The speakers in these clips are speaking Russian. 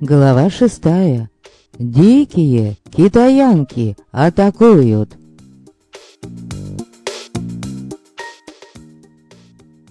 Глава шестая. Дикие китаянки атакуют.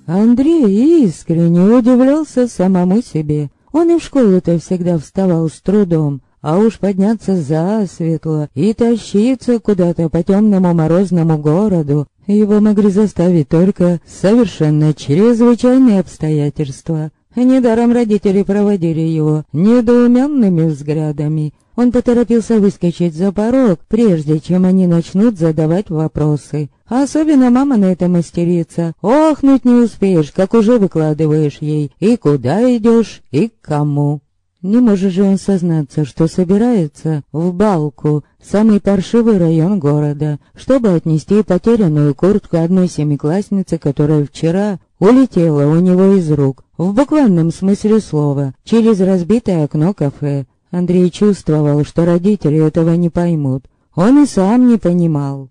Андрей искренне удивлялся самому себе. Он и в школу-то всегда вставал с трудом, а уж подняться за светло и тащиться куда-то по темному морозному городу его могли заставить только совершенно чрезвычайные обстоятельства. Недаром родители проводили его недоуменными взглядами. Он поторопился выскочить за порог, прежде чем они начнут задавать вопросы. Особенно мама на это мастерица. Охнуть не успеешь, как уже выкладываешь ей, и куда идешь, и к кому. Не может же он сознаться, что собирается в Балку, самый паршивый район города, чтобы отнести потерянную куртку одной семиклассницы, которая вчера улетела у него из рук, в буквальном смысле слова, через разбитое окно кафе. Андрей чувствовал, что родители этого не поймут. Он и сам не понимал.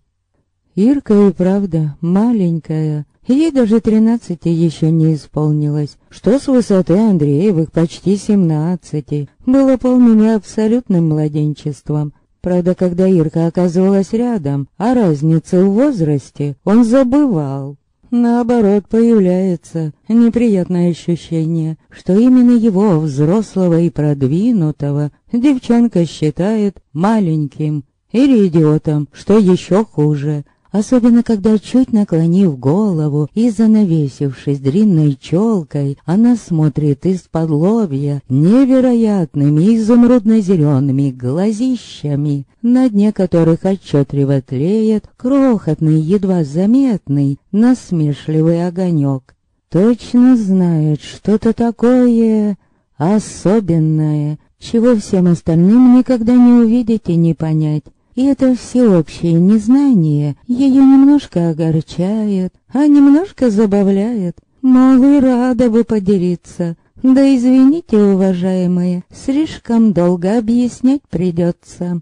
Ирка и правда маленькая, ей даже тринадцати еще не исполнилось, что с высоты Андреевых почти семнадцати было полным и абсолютным младенчеством. Правда, когда Ирка оказывалась рядом, о разнице в возрасте он забывал. Наоборот, появляется неприятное ощущение, что именно его, взрослого и продвинутого, девчонка считает маленьким или идиотом, что еще хуже особенно когда, чуть наклонив голову и занавесившись длинной челкой, она смотрит из-под лобья невероятными изумрудно-зелеными глазищами, на дне которых отчетливо тлеет крохотный, едва заметный, насмешливый огонек. Точно знает что-то такое особенное, чего всем остальным никогда не увидеть и не понять. И это всеобщее незнание ее немножко огорчает, а немножко забавляет. Мол, и рада бы поделиться. Да извините, уважаемые, слишком долго объяснять придется.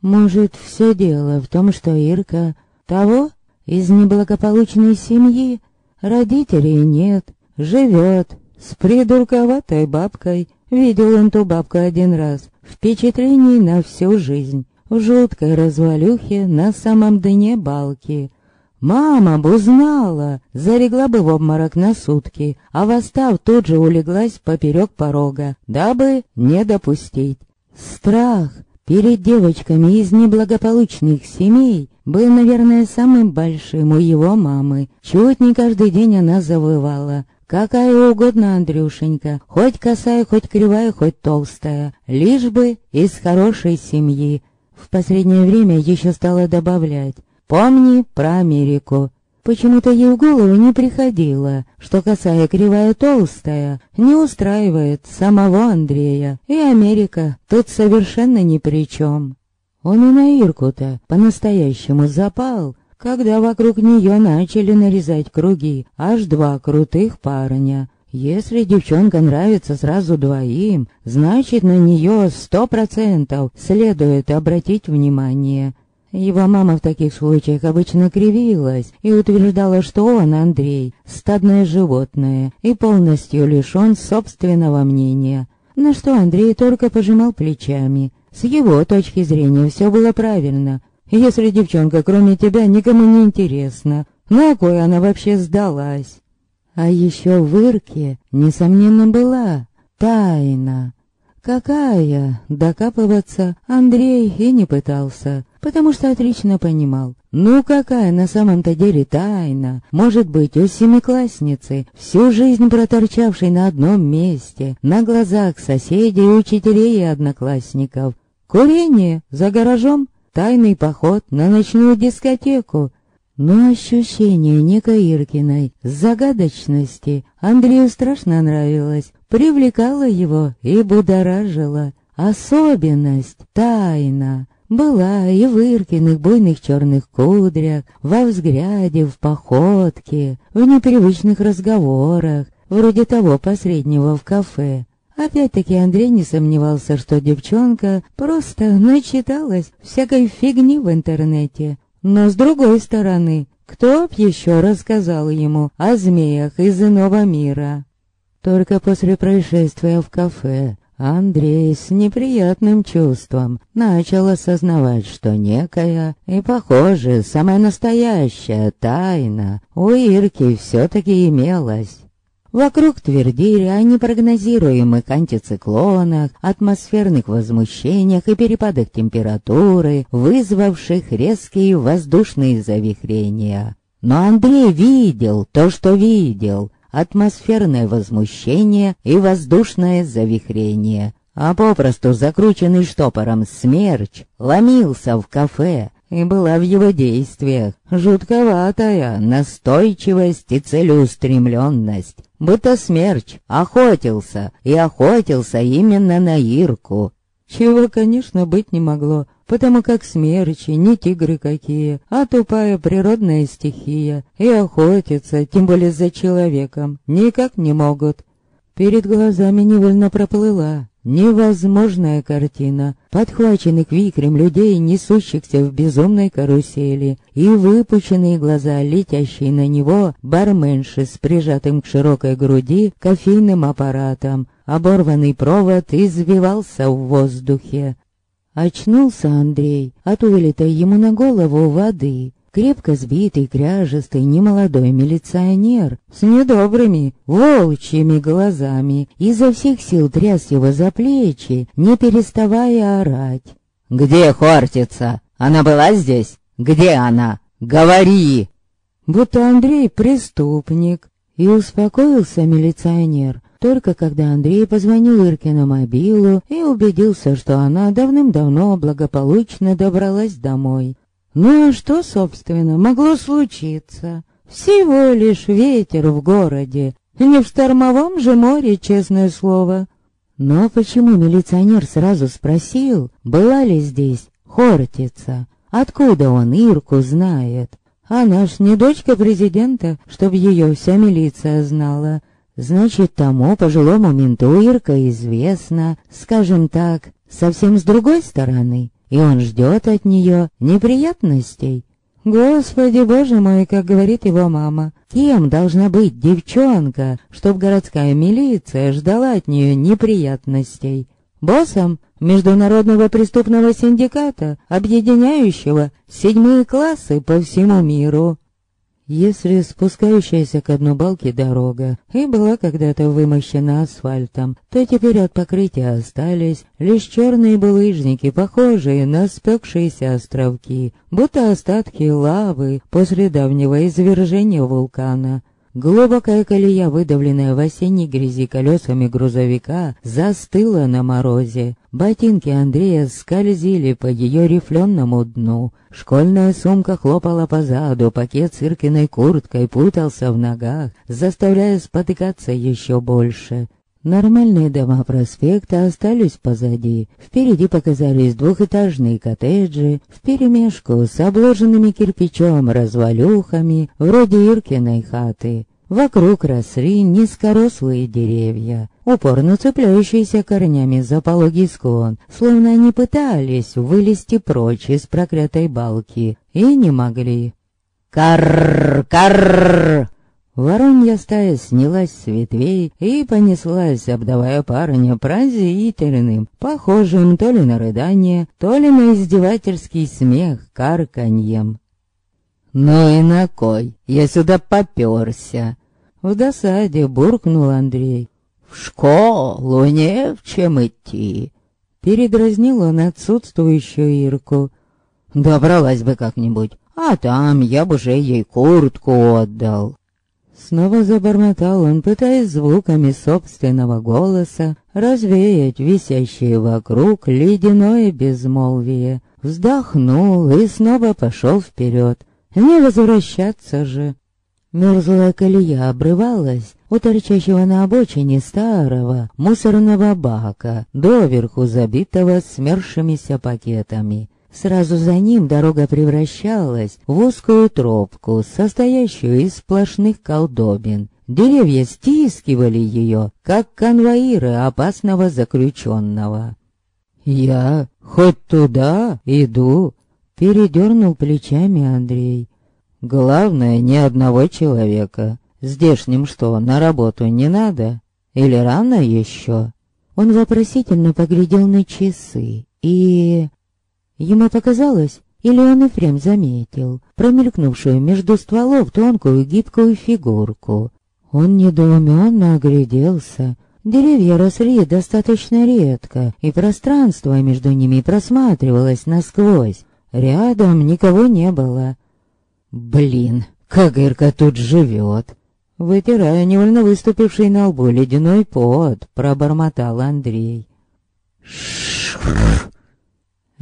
Может, все дело в том, что Ирка того из неблагополучной семьи, родителей нет, живет с придурковатой бабкой. Видел он ту бабку один раз, впечатлений на всю жизнь в жуткой развалюхе на самом дне балки. Мама бы узнала, зарегла бы в обморок на сутки, а восстав тут же улеглась поперек порога, дабы не допустить. Страх перед девочками из неблагополучных семей был, наверное, самым большим у его мамы. Чуть не каждый день она завывала. Какая угодно Андрюшенька, хоть косая, хоть кривая, хоть толстая, лишь бы из хорошей семьи, в последнее время еще стала добавлять «Помни про Америку». Почему-то ей в голову не приходило, что косая кривая толстая не устраивает самого Андрея, и Америка тут совершенно ни при чем. Он и на Ирку-то по-настоящему запал, когда вокруг нее начали нарезать круги аж два крутых парня, если девчонка нравится сразу двоим, значит на нее сто процентов следует обратить внимание. Его мама в таких случаях обычно кривилась и утверждала, что он, Андрей, стадное животное и полностью лишен собственного мнения. На что Андрей только пожимал плечами. С его точки зрения все было правильно. Если девчонка кроме тебя никому не интересна, на кой она вообще сдалась? А еще в Ирке, несомненно, была тайна. Какая? Докапываться Андрей и не пытался, потому что отлично понимал. Ну какая на самом-то деле тайна может быть у семиклассницы, всю жизнь проторчавшей на одном месте, на глазах соседей, учителей и одноклассников? Курение за гаражом, тайный поход на ночную дискотеку, но ощущение некой Иркиной загадочности Андрею страшно нравилось, привлекало его и будоражило. Особенность, тайна, была и в Иркиных буйных черных кудрях, во взгляде, в походке, в непривычных разговорах, вроде того посреднего в кафе. Опять-таки Андрей не сомневался, что девчонка просто начиталась всякой фигни в интернете, Но с другой стороны, кто б еще рассказал ему о змеях из иного мира? Только после происшествия в кафе Андрей с неприятным чувством начал осознавать, что некая и, похоже, самая настоящая тайна у Ирки все-таки имелась. Вокруг твердили о непрогнозируемых антициклонах, атмосферных возмущениях и перепадах температуры, вызвавших резкие воздушные завихрения. Но Андрей видел то, что видел, атмосферное возмущение и воздушное завихрение, а попросту закрученный штопором смерч ломился в кафе, и была в его действиях жутковатая настойчивость и целеустремленность, будто смерч охотился и охотился именно на Ирку. Чего, конечно, быть не могло, потому как смерчи не тигры какие, а тупая природная стихия, и охотиться, тем более за человеком, никак не могут. Перед глазами невольно проплыла невозможная картина, подхваченных вихрем людей, несущихся в безумной карусели, и выпученные глаза, летящие на него, барменши с прижатым к широкой груди кофейным аппаратом. Оборванный провод извивался в воздухе. Очнулся Андрей от вылитой ему на голову воды. Крепко сбитый, кряжестый, немолодой милиционер с недобрыми, волчьими глазами изо всех сил тряс его за плечи, не переставая орать. «Где Хортица? Она была здесь? Где она? Говори!» Будто Андрей преступник. И успокоился милиционер, только когда Андрей позвонил Ирке на мобилу и убедился, что она давным-давно благополучно добралась домой. Ну а что, собственно, могло случиться? Всего лишь ветер в городе, не в штормовом же море, честное слово. Но почему милиционер сразу спросил, была ли здесь Хортица? Откуда он Ирку знает? Она ж не дочка президента, чтоб ее вся милиция знала. Значит, тому пожилому менту Ирка известно, скажем так, совсем с другой стороны, и он ждет от нее неприятностей. Господи, боже мой, как говорит его мама, кем должна быть девчонка, чтоб городская милиция ждала от нее неприятностей? Боссом международного преступного синдиката, объединяющего седьмые классы по всему миру. Если спускающаяся к одной балке дорога и была когда-то вымощена асфальтом, то теперь от покрытия остались лишь черные булыжники, похожие на спекшиеся островки, будто остатки лавы после давнего извержения вулкана. Глубокая колея, выдавленная в осенней грязи колесами грузовика, застыла на морозе. Ботинки Андрея скользили по ее рифленому дну. Школьная сумка хлопала по заду, пакет с Иркиной курткой путался в ногах, заставляя спотыкаться еще больше. Нормальные дома проспекта остались позади. Впереди показались двухэтажные коттеджи, вперемешку с обложенными кирпичом развалюхами, вроде Иркиной хаты. Вокруг росли низкорослые деревья, упорно цепляющиеся корнями за пологий склон, словно они пытались вылезти прочь из проклятой балки, и не могли. «Карр! Карр!» Воронья стая снялась с ветвей и понеслась, обдавая парня пронзительным, похожим то ли на рыдание, то ли на издевательский смех карканьем. «Ну и на кой? Я сюда попёрся!» В досаде буркнул Андрей. «В школу не в чем идти!» Передразнил он отсутствующую Ирку. «Добралась бы как-нибудь, а там я бы уже ей куртку отдал!» Снова забормотал он, пытаясь звуками собственного голоса развеять висящее вокруг ледяное безмолвие. Вздохнул и снова пошел вперед. Не возвращаться же. Мерзлая колея обрывалась у торчащего на обочине старого мусорного бака, доверху забитого смершимися пакетами. Сразу за ним дорога превращалась в узкую тропку, состоящую из сплошных колдобин. Деревья стискивали ее, как конвоиры опасного заключенного. «Я хоть туда иду?» Передернул плечами Андрей. Главное, ни одного человека. Здешним что, на работу не надо? Или рано еще? Он вопросительно поглядел на часы и... Ему показалось, или он и прям заметил, промелькнувшую между стволов тонкую гибкую фигурку. Он недоуменно огляделся. Деревья росли достаточно редко, и пространство между ними просматривалось насквозь. Рядом никого не было. «Блин, как Ирка тут живет!» Вытирая невольно выступивший на лбу ледяной пот, пробормотал Андрей.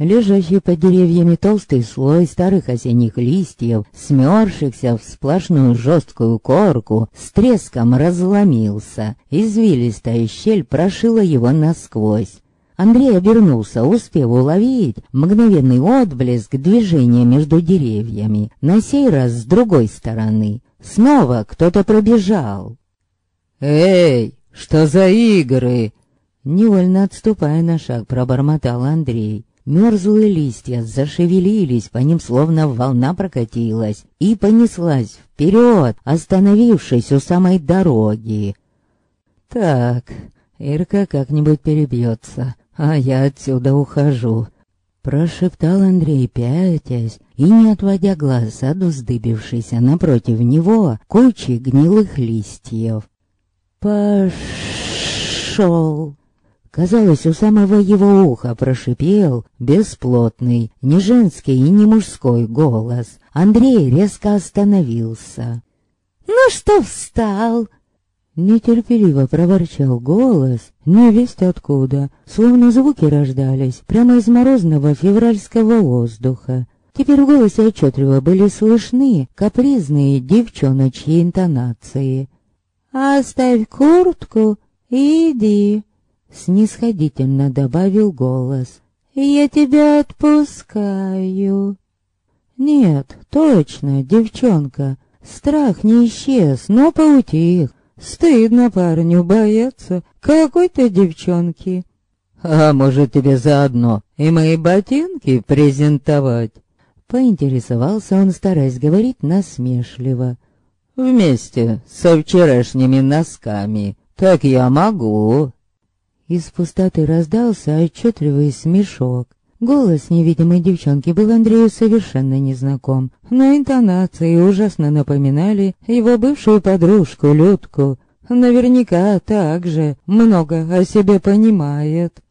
Лежащий под деревьями толстый слой старых осенних листьев, смерзшихся в сплошную жесткую корку, с треском разломился. Извилистая щель прошила его насквозь. Андрей обернулся, успев уловить мгновенный отблеск движения между деревьями, на сей раз с другой стороны. Снова кто-то пробежал. «Эй, что за игры?» Невольно отступая на шаг, пробормотал Андрей. Мерзлые листья зашевелились, по ним словно волна прокатилась и понеслась вперед, остановившись у самой дороги. «Так, Ирка как-нибудь перебьется, а я отсюда ухожу», — прошептал Андрей, пятясь, и не отводя глаз от уздыбившейся напротив него кучи гнилых листьев. «Пошел!» Казалось, у самого его уха прошипел бесплотный, не женский и не мужской голос. Андрей резко остановился. «Ну что встал?» Нетерпеливо проворчал голос, не весть откуда, словно звуки рождались прямо из морозного февральского воздуха. Теперь в голосе отчетливо были слышны капризные девчоночьи интонации. «Оставь куртку и иди», — снисходительно добавил голос. «Я тебя отпускаю». «Нет, точно, девчонка, страх не исчез, но поутих. Стыдно парню бояться какой-то девчонки». «А может тебе заодно и мои ботинки презентовать?» Поинтересовался он, стараясь говорить насмешливо. «Вместе со вчерашними носками. Так я могу». Из пустоты раздался отчетливый смешок. Голос невидимой девчонки был Андрею совершенно незнаком, но интонации ужасно напоминали его бывшую подружку Людку. Наверняка также много о себе понимает.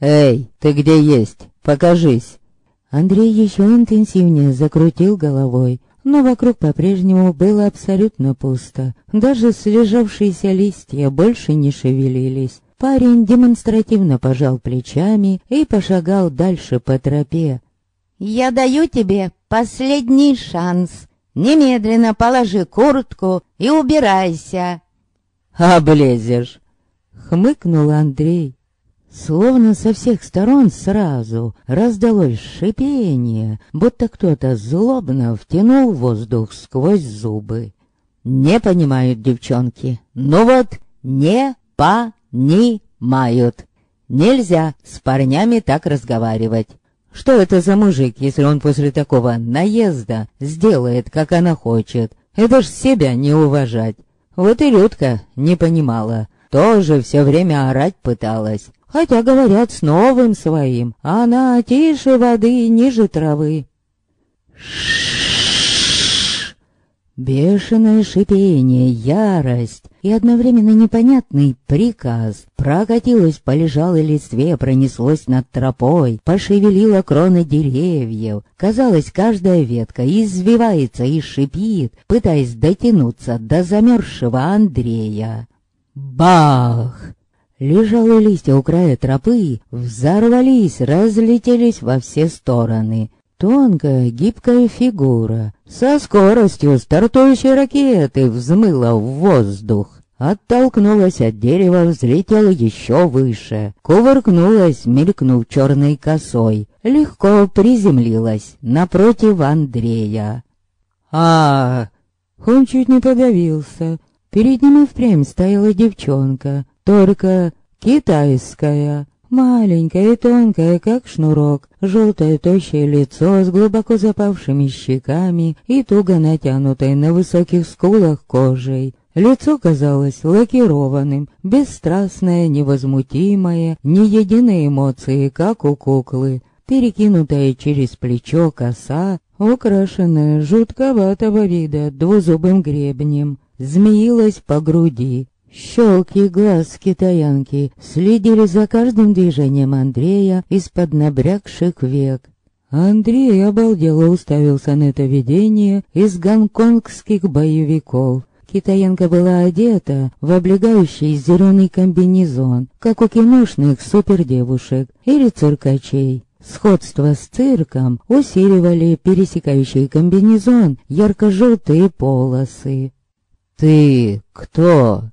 «Эй, ты где есть? Покажись!» Андрей еще интенсивнее закрутил головой, но вокруг по-прежнему было абсолютно пусто. Даже слежавшиеся листья больше не шевелились. Парень демонстративно пожал плечами и пошагал дальше по тропе. «Я даю тебе последний шанс. Немедленно положи куртку и убирайся». «Облезешь!» — хмыкнул Андрей. Словно со всех сторон сразу раздалось шипение, будто кто-то злобно втянул воздух сквозь зубы. Не понимают девчонки. Ну вот, не понимают. Нельзя с парнями так разговаривать. Что это за мужик, если он после такого наезда сделает, как она хочет? Это ж себя не уважать. Вот и Людка не понимала. Тоже все время орать пыталась. Хотя, говорят, с новым своим, она тише воды, ниже травы. Бешеное шипение, ярость и одновременно непонятный приказ прокатилось по лежалой листве, пронеслось над тропой, пошевелило кроны деревьев. Казалось, каждая ветка извивается и шипит, пытаясь дотянуться до замерзшего Андрея. Бах! Лежалые листья у края тропы взорвались, разлетелись во все стороны. Тонкая, гибкая фигура со скоростью стартующей ракеты взмыла в воздух. Оттолкнулась от дерева, взлетела еще выше, кувыркнулась, мелькнув черной косой, легко приземлилась напротив Андрея. а Он чуть не подавился. Перед ним и впрямь стояла девчонка, только китайская. Маленькое и тонкое, как шнурок, желтое тощее лицо с глубоко запавшими щеками и туго натянутой на высоких скулах кожей. Лицо казалось лакированным, бесстрастное, невозмутимое, ни единой эмоции, как у куклы. Перекинутая через плечо коса, украшенная жутковатого вида двузубым гребнем, змеилась по груди, Щелки глаз китаянки следили за каждым движением Андрея из-под набрякших век. Андрей обалдело уставился на это видение из гонконгских боевиков. Китаянка была одета в облегающий зеленый комбинезон, как у киношных супердевушек или циркачей. Сходство с цирком усиливали пересекающий комбинезон ярко-желтые полосы. «Ты кто?»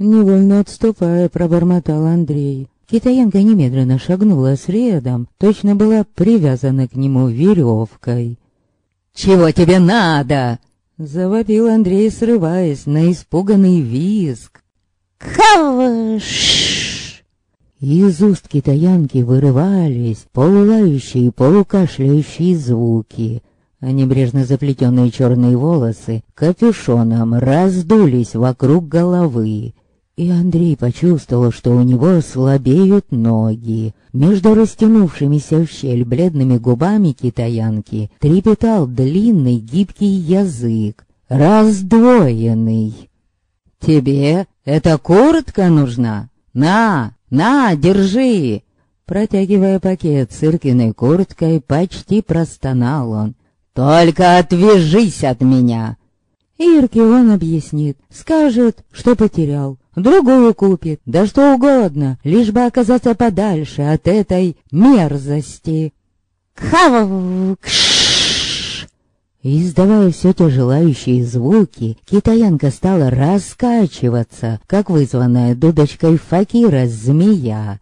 Невольно отступая, пробормотал Андрей. Китаянка немедленно шагнула следом, точно была привязана к нему веревкой. «Чего тебе надо?» Завопил Андрей, срываясь на испуганный визг. «Кавш!» Из уст китаянки вырывались полулающие, полукашляющие звуки, а небрежно заплетенные черные волосы капюшоном раздулись вокруг головы. И Андрей почувствовал, что у него слабеют ноги. Между растянувшимися в щель бледными губами китаянки трепетал длинный гибкий язык, раздвоенный. «Тебе эта куртка нужна? На, на, держи!» Протягивая пакет с курткой, почти простонал он. «Только отвяжись от меня!» Ирке он объяснит, скажет, что потерял, другую купит, да что угодно, лишь бы оказаться подальше от этой мерзости. Хавкш! Издавая все те желающие звуки, китаянка стала раскачиваться, как вызванная дудочкой факира змея.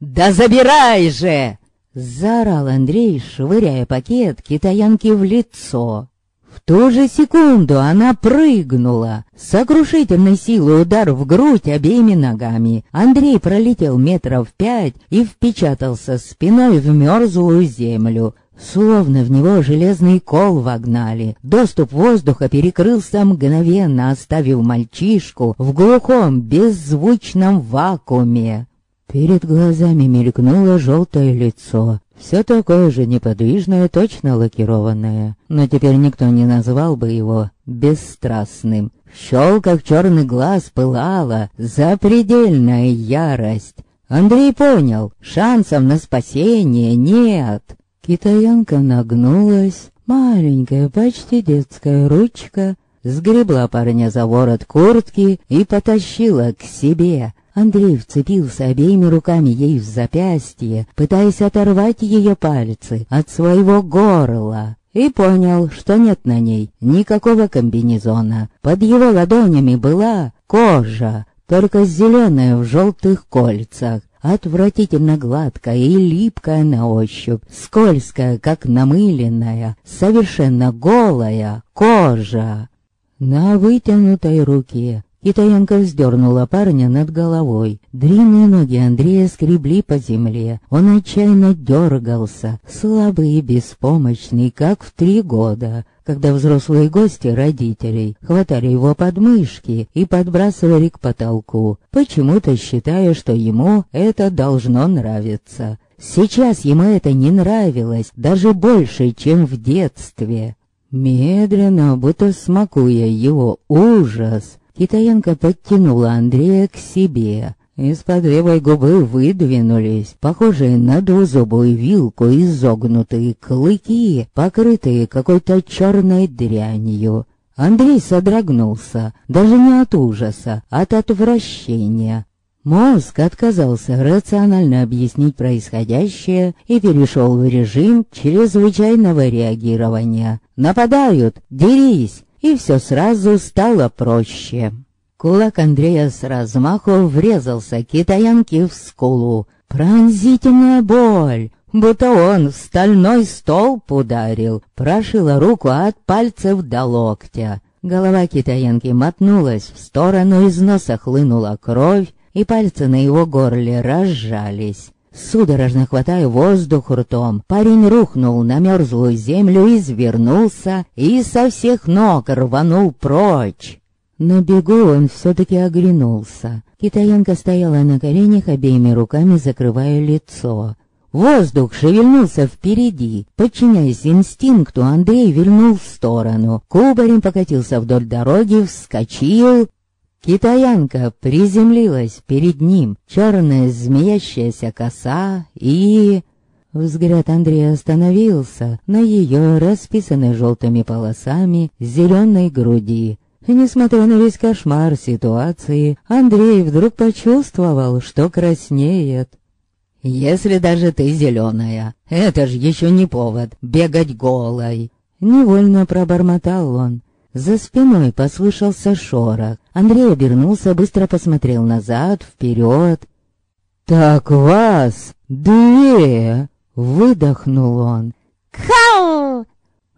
«Да забирай же!» — заорал Андрей, швыряя пакет китаянке в лицо. В ту же секунду она прыгнула. Сокрушительной силой удар в грудь обеими ногами. Андрей пролетел метров пять и впечатался спиной в мерзлую землю. Словно в него железный кол вогнали. Доступ воздуха перекрылся мгновенно, оставив мальчишку в глухом, беззвучном вакууме. Перед глазами мелькнуло желтое лицо. Все такое же неподвижное, точно лакированное. Но теперь никто не назвал бы его бесстрастным. В щелках черный глаз пылала запредельная ярость. Андрей понял, шансов на спасение нет. Китаянка нагнулась, маленькая, почти детская ручка, сгребла парня за ворот куртки и потащила к себе. Андрей вцепился обеими руками ей в запястье, пытаясь оторвать ее пальцы от своего горла, и понял, что нет на ней никакого комбинезона. Под его ладонями была кожа, только зеленая в желтых кольцах, отвратительно гладкая и липкая на ощупь, скользкая, как намыленная, совершенно голая кожа. На вытянутой руке Китаянка вздернула парня над головой. Длинные ноги Андрея скребли по земле. Он отчаянно дергался, слабый и беспомощный, как в три года, когда взрослые гости родителей хватали его под мышки и подбрасывали к потолку, почему-то считая, что ему это должно нравиться. Сейчас ему это не нравилось, даже больше, чем в детстве. Медленно, будто смакуя его ужас, Китаянка подтянула Андрея к себе. Из-под левой губы выдвинулись, похожие на двузубую вилку, изогнутые клыки, покрытые какой-то черной дрянью. Андрей содрогнулся, даже не от ужаса, а от отвращения. Мозг отказался рационально объяснить происходящее и перешел в режим чрезвычайного реагирования. «Нападают! Дерись!» И все сразу стало проще. Кулак Андрея с размаху врезался китаянке в скулу. Пронзительная боль, будто он в стальной столб ударил, прошила руку от пальцев до локтя. Голова китаянки мотнулась в сторону, из носа хлынула кровь, и пальцы на его горле разжались. Судорожно хватая воздух ртом, парень рухнул на мерзлую землю, извернулся и со всех ног рванул прочь. На бегу он все-таки оглянулся. Китаянка стояла на коленях, обеими руками закрывая лицо. Воздух шевельнулся впереди. Подчиняясь инстинкту, Андрей вильнул в сторону. Кубарем покатился вдоль дороги, вскочил Китаянка приземлилась перед ним, черная змеящаяся коса, и... Взгляд Андрея остановился на ее расписанной желтыми полосами зеленой груди. Несмотря на весь кошмар ситуации, Андрей вдруг почувствовал, что краснеет. «Если даже ты зеленая, это ж еще не повод бегать голой!» Невольно пробормотал он. За спиной послышался шорох. Андрей обернулся, быстро посмотрел назад, вперед. «Так вас две!» — выдохнул он. «Хау!»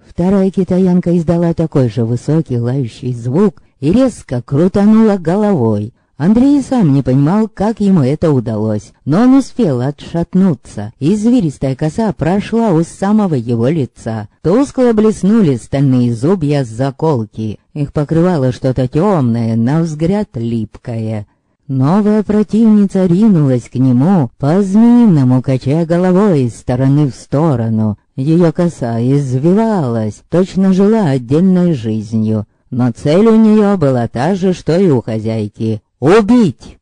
Вторая китаянка издала такой же высокий лающий звук и резко крутанула головой. Андрей сам не понимал, как ему это удалось, но он успел отшатнуться, и зверистая коса прошла у самого его лица. Тускло блеснули стальные зубья с заколки. Их покрывало что-то темное, на взгляд липкое. Новая противница ринулась к нему, по-змеиному качая головой из стороны в сторону. Ее коса извивалась, точно жила отдельной жизнью. Но цель у нее была та же, что и у хозяйки «Убить!»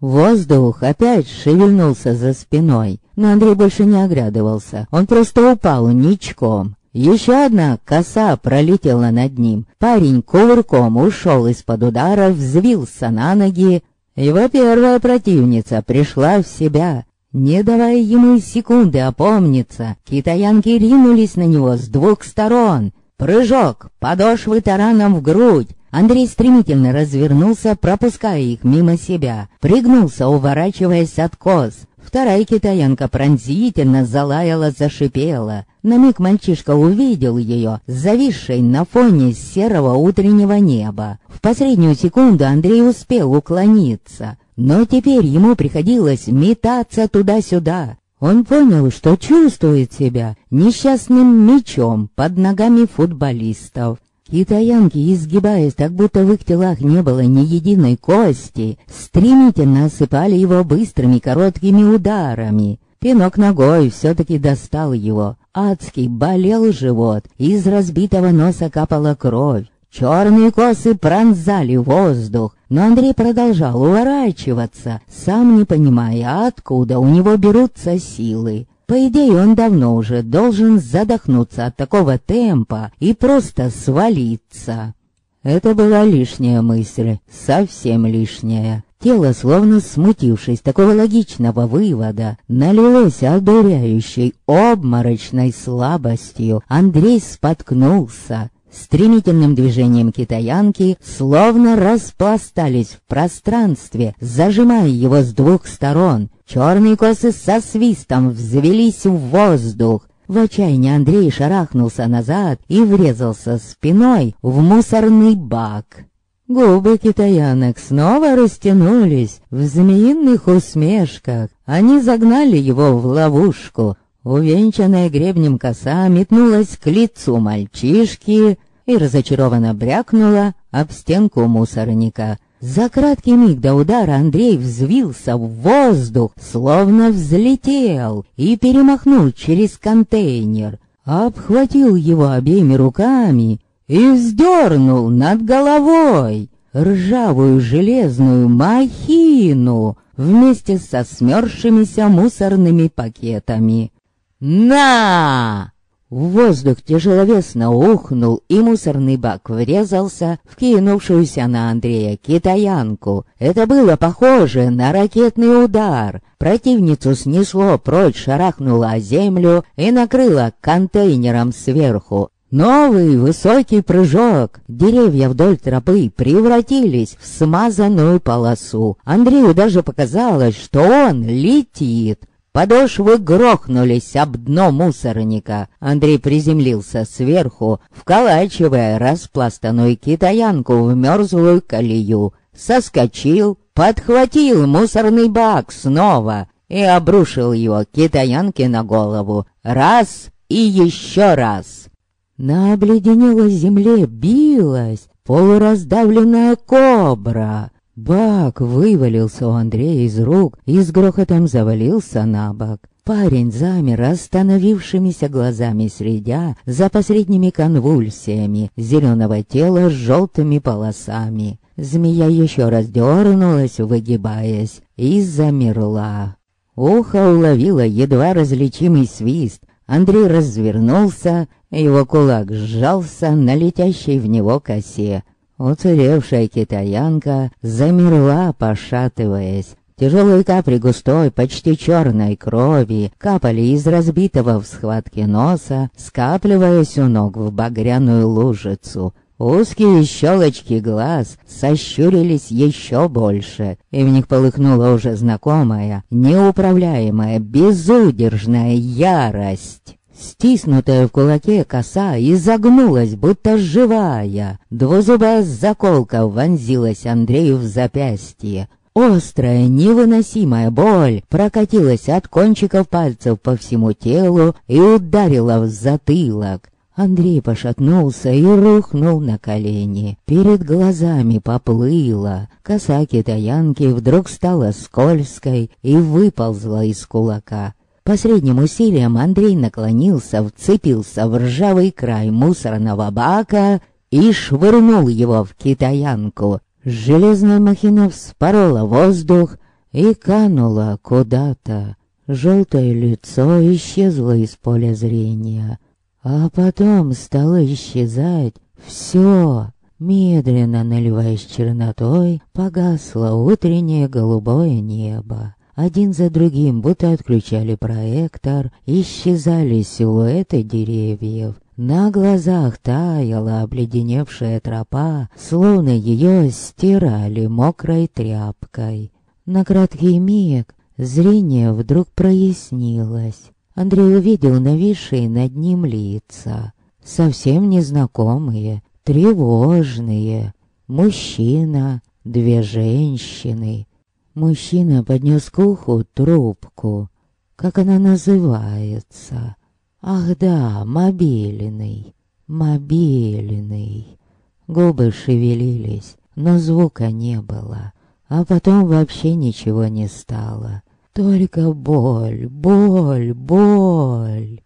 Воздух опять шевельнулся за спиной, но Андрей больше не оглядывался. Он просто упал ничком. Еще одна коса пролетела над ним. Парень кувырком ушел из-под удара, взвился на ноги. Его первая противница пришла в себя. Не давая ему секунды опомниться, китаянки ринулись на него с двух сторон. Прыжок, подошвы тараном в грудь. Андрей стремительно развернулся, пропуская их мимо себя. Пригнулся, уворачиваясь от коз. Вторая китаянка пронзительно залаяла, зашипела. На миг мальчишка увидел ее, зависшей на фоне серого утреннего неба. В последнюю секунду Андрей успел уклониться. Но теперь ему приходилось метаться туда-сюда. Он понял, что чувствует себя несчастным мечом под ногами футболистов. Китаянки, изгибаясь, так будто в их телах не было ни единой кости, стремительно осыпали его быстрыми короткими ударами. Пинок ногой все-таки достал его. Адский болел живот, из разбитого носа капала кровь. Черные косы пронзали воздух, но Андрей продолжал уворачиваться, сам не понимая, откуда у него берутся силы. По идее, он давно уже должен задохнуться от такого темпа и просто свалиться. Это была лишняя мысль, совсем лишняя. Тело, словно смутившись такого логичного вывода, налилось одуряющей, обморочной слабостью. Андрей споткнулся, стремительным движением китаянки словно распластались в пространстве, зажимая его с двух сторон. Черные косы со свистом взвелись в воздух. В отчаянии Андрей шарахнулся назад и врезался спиной в мусорный бак. Губы китаянок снова растянулись в змеиных усмешках. Они загнали его в ловушку. Увенчанная гребнем коса метнулась к лицу мальчишки и разочарованно брякнула об стенку мусорника. За краткий миг до удара Андрей взвился в воздух, словно взлетел, и перемахнул через контейнер, обхватил его обеими руками и вздернул над головой ржавую железную махину вместе со смерзшимися мусорными пакетами. «На!» Воздух тяжеловесно ухнул, и мусорный бак врезался в кинувшуюся на Андрея китаянку. Это было похоже на ракетный удар. Противницу снесло прочь, шарахнуло о землю и накрыло контейнером сверху. Новый высокий прыжок. Деревья вдоль тропы превратились в смазанную полосу. Андрею даже показалось, что он летит. Подошвы грохнулись об дно мусорника. Андрей приземлился сверху, вколачивая распластанную китаянку в мерзлую колею. Соскочил, подхватил мусорный бак снова и обрушил его китаянке на голову. Раз и еще раз. На обледенелой земле билась полураздавленная кобра. Бак вывалился у Андрея из рук и с грохотом завалился на бок. Парень замер остановившимися глазами средя за посредними конвульсиями зеленого тела с желтыми полосами. Змея еще раз дернулась, выгибаясь, и замерла. Ухо уловило едва различимый свист. Андрей развернулся, его кулак сжался на летящей в него косе. Уцелевшая китаянка замерла, пошатываясь. Тяжелые капли густой, почти черной крови капали из разбитого в схватке носа, скапливаясь у ног в багряную лужицу. Узкие щелочки глаз сощурились еще больше, и в них полыхнула уже знакомая, неуправляемая, безудержная ярость. Стиснутая в кулаке коса изогнулась, будто живая. Двузубая заколка вонзилась Андрею в запястье. Острая, невыносимая боль прокатилась от кончиков пальцев по всему телу и ударила в затылок. Андрей пошатнулся и рухнул на колени. Перед глазами поплыло. Коса китаянки вдруг стала скользкой и выползла из кулака. Последним усилием Андрей наклонился, вцепился в ржавый край мусорного бака и швырнул его в китаянку. Железная махина вспорола воздух и канула куда-то. Желтое лицо исчезло из поля зрения, а потом стало исчезать все. Медленно наливаясь чернотой, погасло утреннее голубое небо. Один за другим, будто отключали проектор, исчезали силуэты деревьев. На глазах таяла обледеневшая тропа, словно ее стирали мокрой тряпкой. На краткий миг зрение вдруг прояснилось. Андрей увидел нависшие над ним лица, совсем незнакомые, тревожные. Мужчина, две женщины. Мужчина поднес к уху трубку. Как она называется? Ах да, мобильный, мобильный. Губы шевелились, но звука не было. А потом вообще ничего не стало. Только боль, боль, боль.